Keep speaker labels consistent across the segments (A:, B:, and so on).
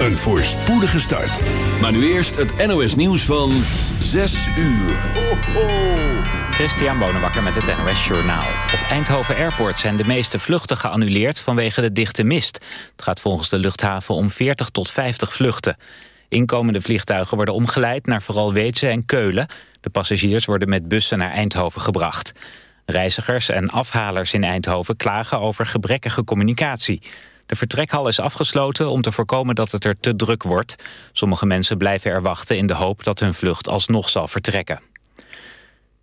A: een voorspoedige start.
B: Maar nu eerst het NOS nieuws van 6 uur. Ho, ho.
C: Christian Bonenbakker met het NOS Journaal. Op Eindhoven Airport zijn de meeste vluchten geannuleerd vanwege de dichte mist. Het gaat volgens de luchthaven om 40 tot 50 vluchten. Inkomende vliegtuigen worden omgeleid naar vooral Weetse en Keulen. De passagiers worden met bussen naar Eindhoven gebracht. Reizigers en afhalers in Eindhoven klagen over gebrekkige communicatie. De vertrekhal is afgesloten om te voorkomen dat het er te druk wordt. Sommige mensen blijven er wachten in de hoop dat hun vlucht alsnog zal vertrekken.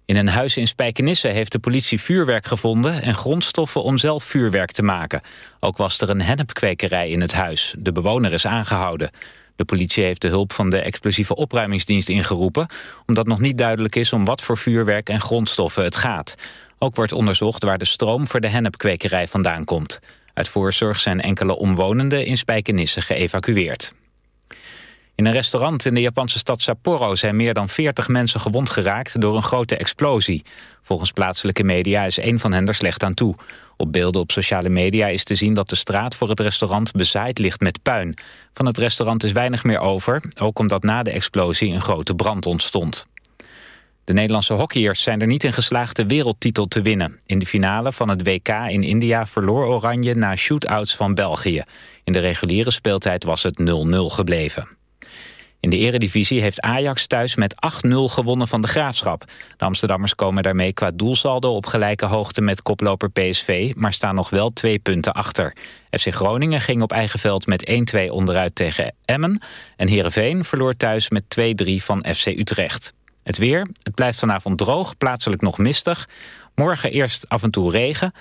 C: In een huis in Spijkenisse heeft de politie vuurwerk gevonden... en grondstoffen om zelf vuurwerk te maken. Ook was er een hennepkwekerij in het huis. De bewoner is aangehouden. De politie heeft de hulp van de explosieve opruimingsdienst ingeroepen... omdat nog niet duidelijk is om wat voor vuurwerk en grondstoffen het gaat. Ook wordt onderzocht waar de stroom voor de hennepkwekerij vandaan komt. Uit voorzorg zijn enkele omwonenden in Spijkenisse geëvacueerd. In een restaurant in de Japanse stad Sapporo zijn meer dan 40 mensen gewond geraakt door een grote explosie. Volgens plaatselijke media is een van hen er slecht aan toe. Op beelden op sociale media is te zien dat de straat voor het restaurant bezaaid ligt met puin. Van het restaurant is weinig meer over, ook omdat na de explosie een grote brand ontstond. De Nederlandse hockeyers zijn er niet in geslaagd de wereldtitel te winnen. In de finale van het WK in India verloor Oranje na shootouts van België. In de reguliere speeltijd was het 0-0 gebleven. In de eredivisie heeft Ajax thuis met 8-0 gewonnen van de Graafschap. De Amsterdammers komen daarmee qua doelsaldo op gelijke hoogte met koploper PSV... maar staan nog wel twee punten achter. FC Groningen ging op eigen veld met 1-2 onderuit tegen Emmen... en Heerenveen verloor thuis met 2-3 van FC Utrecht. Het weer, het blijft vanavond droog, plaatselijk nog mistig. Morgen eerst af en toe regen.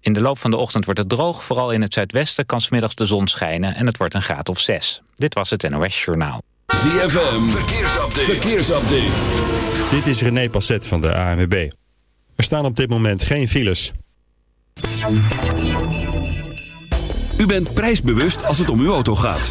C: In de loop van de ochtend wordt het droog. Vooral in het zuidwesten kan smiddags de zon schijnen en het wordt een graad of 6. Dit was het NOS Journaal.
B: ZFM, verkeersupdate. verkeersupdate.
D: Dit is René Passet van de ANWB. Er staan op dit moment geen files.
B: U bent prijsbewust als het om uw auto gaat.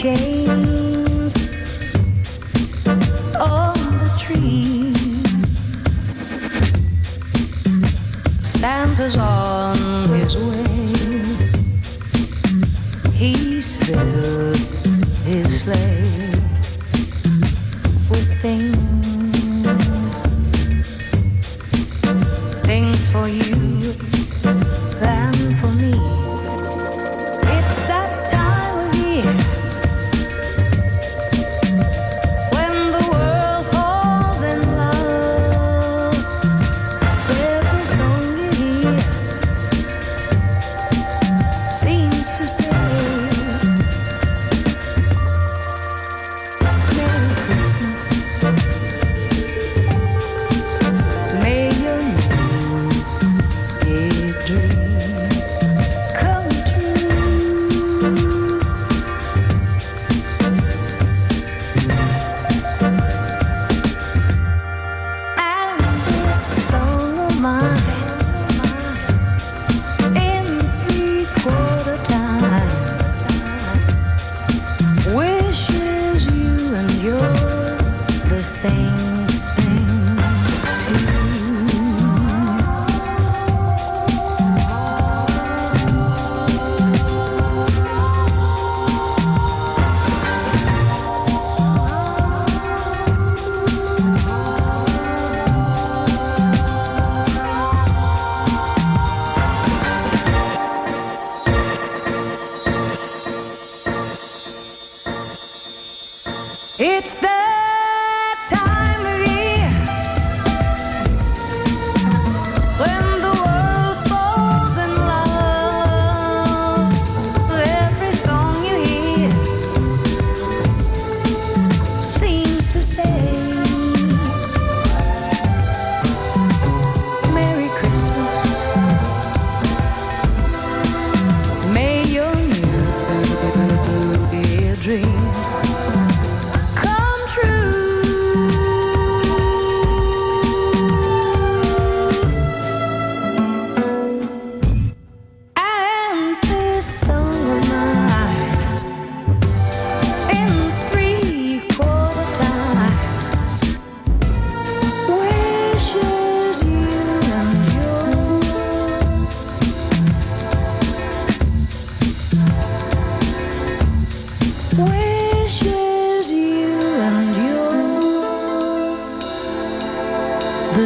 E: Canes on the tree. Santa's on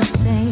F: the same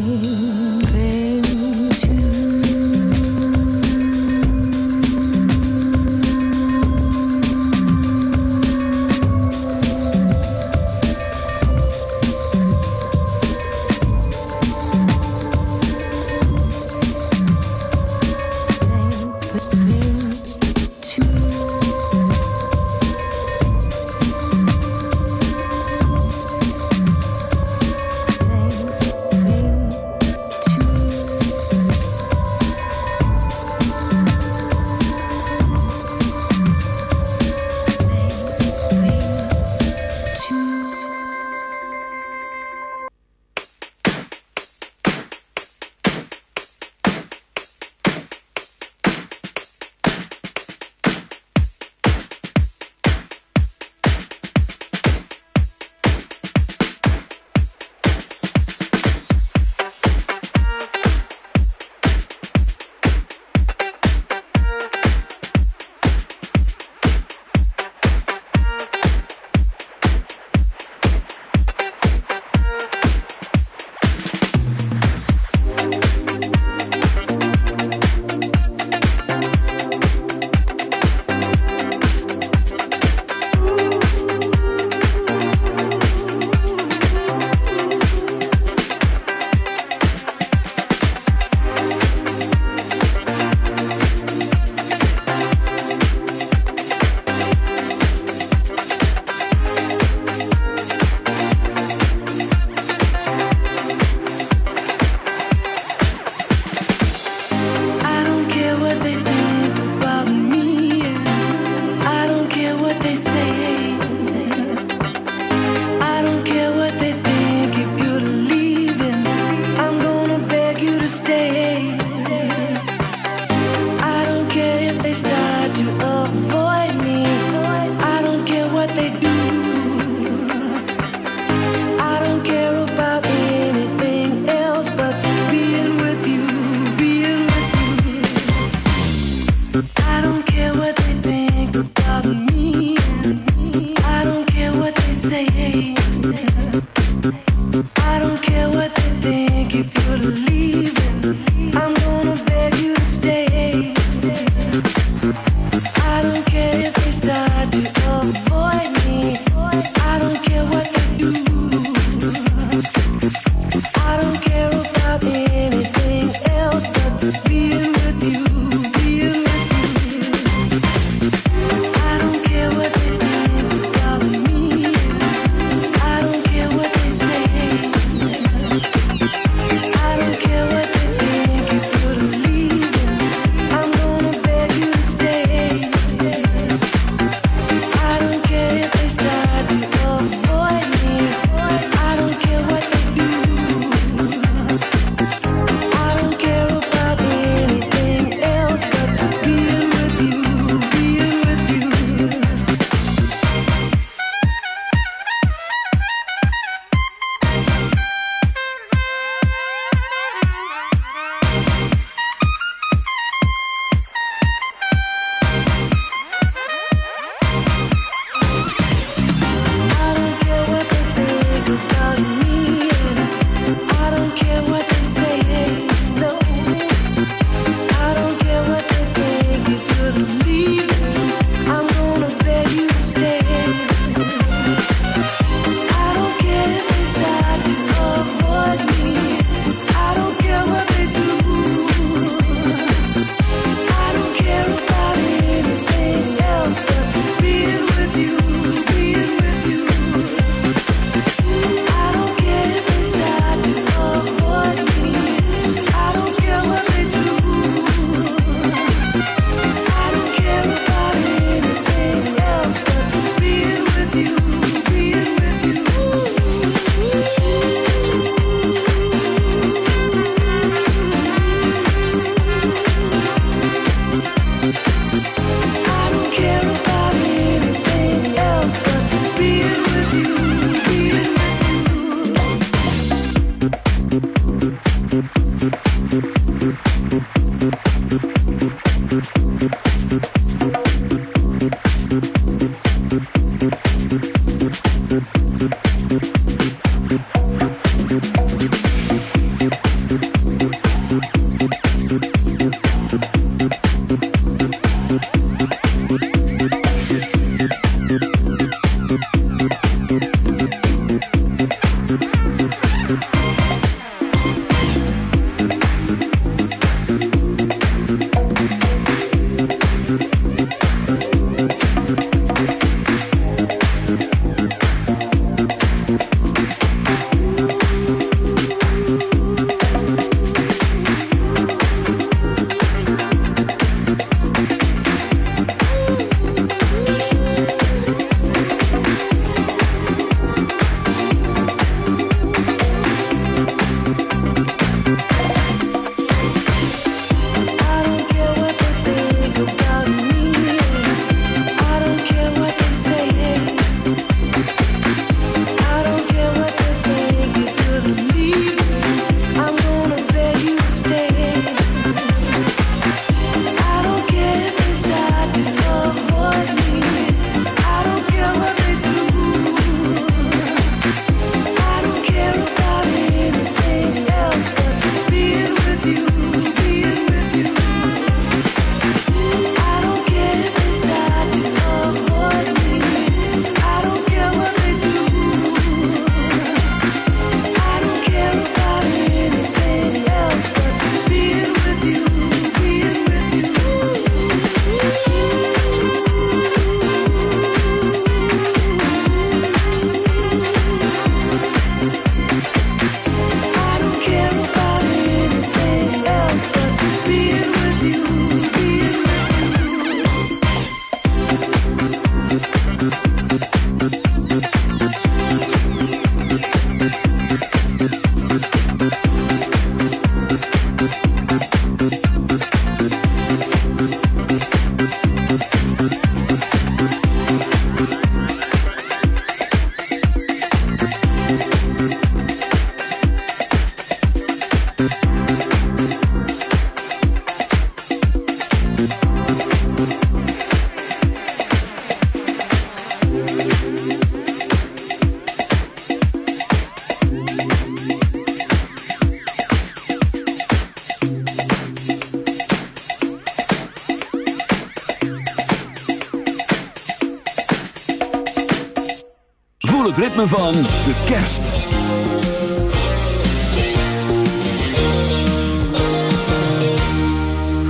F: het ritme van de kerst.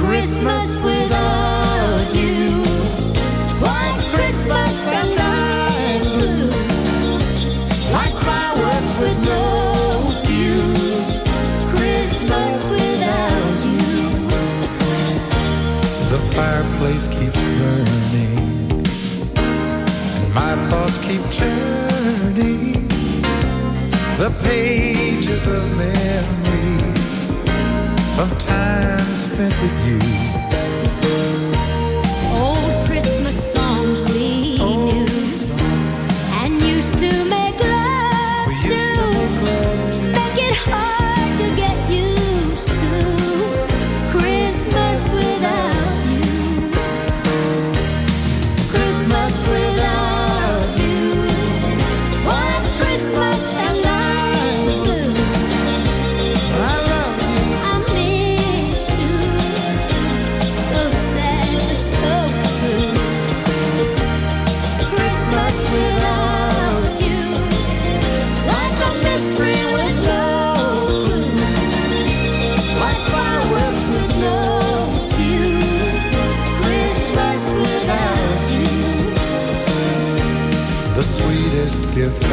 F: Christmas without you. One Christmas and I'm blue. Like fireworks with
E: no fuse. Christmas without you.
B: The
G: fireplace keeps burning. my thoughts keep journey, the pages of memories of time spent with you.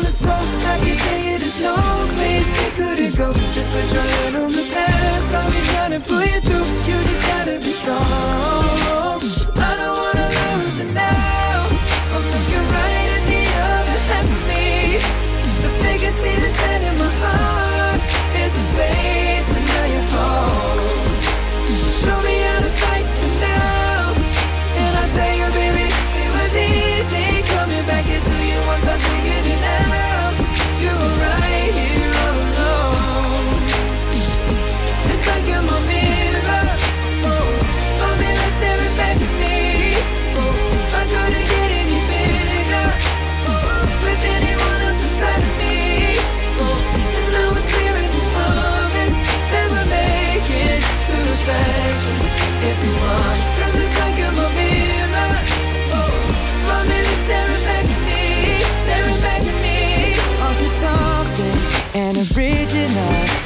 F: full of smoke. I can tell you there's no place thicker to go. Just put your hand on the past. I'll be trying to pull you through. You just gotta be strong.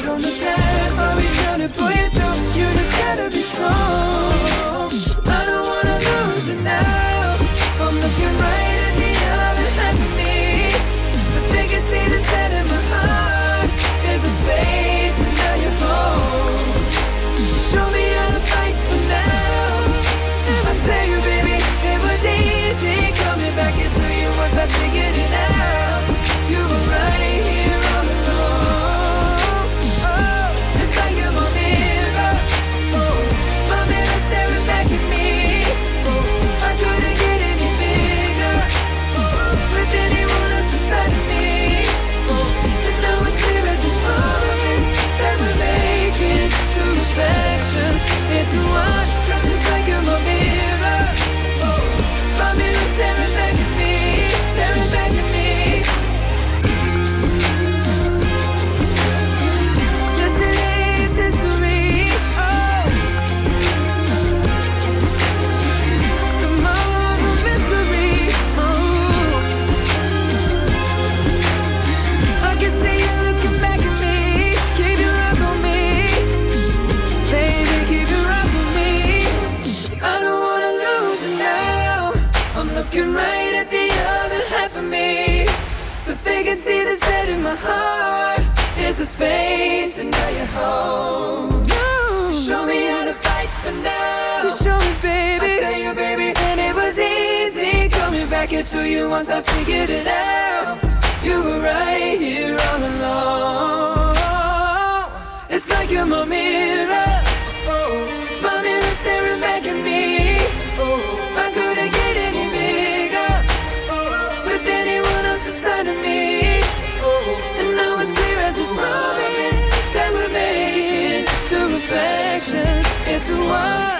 F: Put on the past, I'll be trying to pull you through. You just gotta be strong. I don't wanna lose you now. I'm looking right at the other half of me. But they can see the set looking right at the other half of me. The can see the set in my heart. Is the space and now you're home. Show me how to fight for now. You show me, baby. I tell you, baby, and it was easy coming back into you once I figured it out. You were right here all along. It's like you're my mirror. Oh, my mirror staring back at me. Oh, reflections into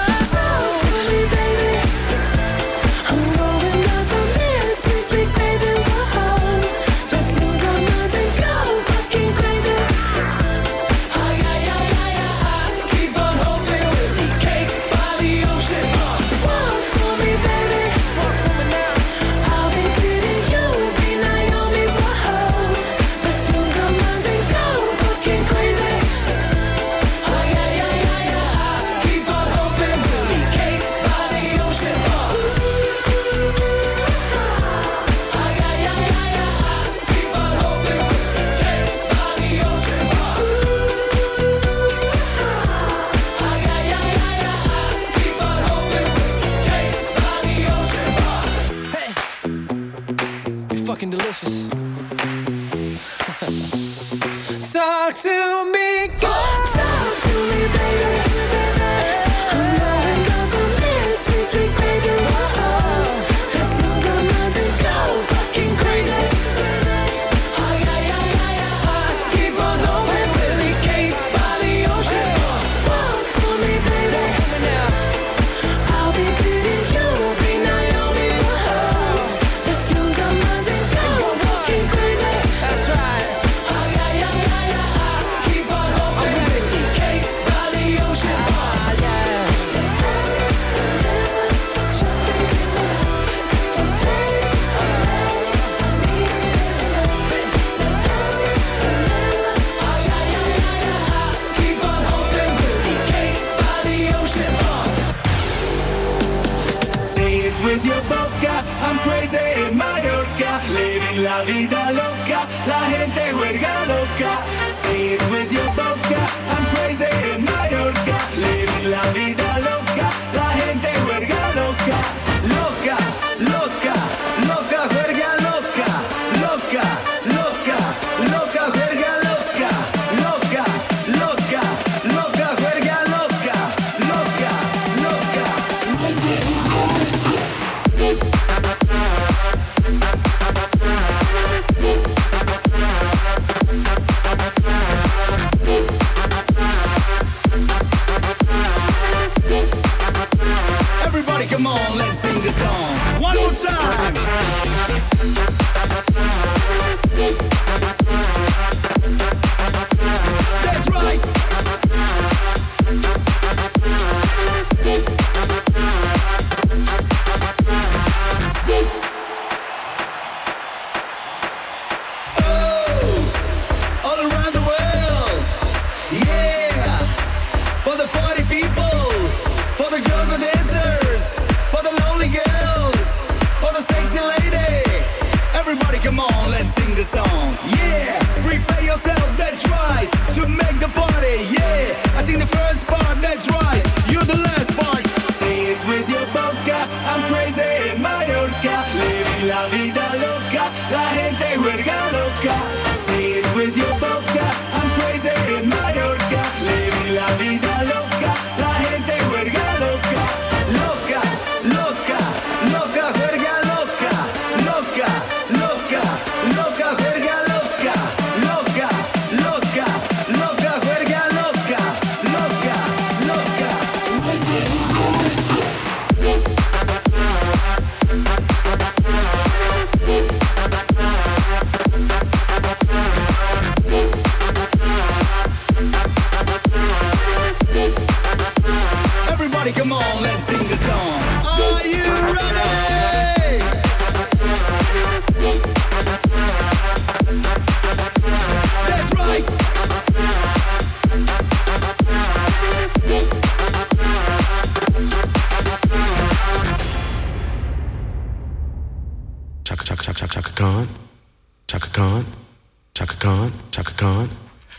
H: the song. One more time.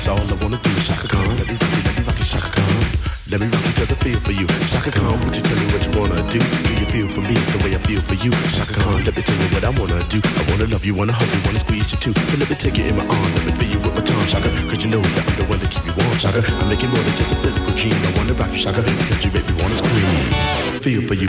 I: That's all I wanna do. Chaka Khan, let me rock you,
J: let me rock you, Chaka Khan. Let me rock you 'cause I feel for you. Chaka Khan, would you tell me what you wanna do? Do you feel for me the way I feel for you? Chaka Khan, let me tell you what I wanna do. I wanna love you, wanna hug you, wanna squeeze you too. So let me take you in my arm, let me feel you with my tongue, Chaka. Cause you know that I'm the one to keep you warm, Chaka. I make it more than just a physical dream. I wanna rock you, Chaka, cause you make me wanna scream. Feel for you.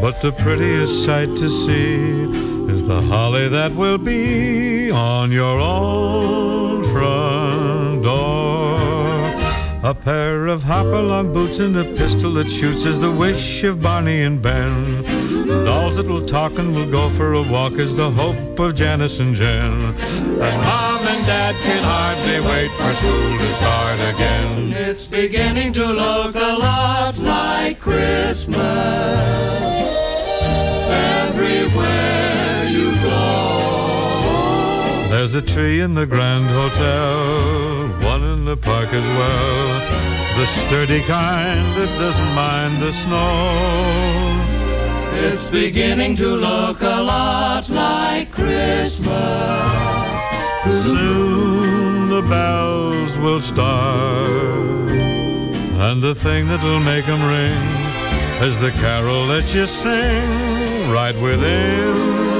K: But the prettiest sight to see is the holly that will be on your own front door. A pair of hopalong boots and a pistol that shoots is the wish of Barney and Ben. Dolls that will talk and will go for a walk is the hope of Janice and Jen. And Dad can hardly wait for school to start again. It's beginning to look a lot like Christmas everywhere you go. There's a tree in the Grand Hotel, one in the park as well. The sturdy kind that doesn't mind the snow. It's beginning to look a lot like Christmas. Soon the bells will start, and the thing that'll make make 'em ring is the carol that you sing right within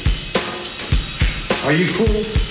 J: Are you cool?